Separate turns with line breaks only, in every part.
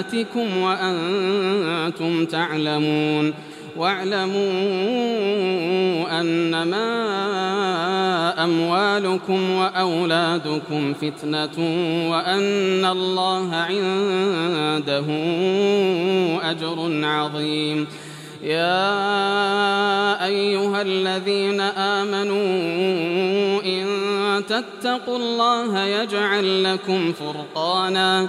أماناتكم وأنتم تعلمون واعلموا أنما أموالكم وأولادكم فتنة وأن الله عنده أجر عظيم. يا أيها الذين آمنوا إن تتقوا الله يجعل لكم فرقانا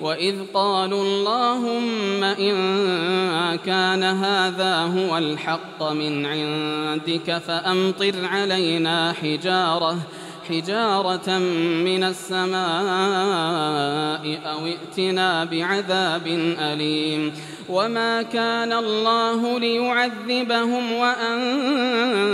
وإذ قالوا اللهم إن كان هذا هو الحق من عندك فأمطر علينا حجارة حجارة من السماء أو ائتنا بعذاب أليم وما كان الله ليعذبهم وأنت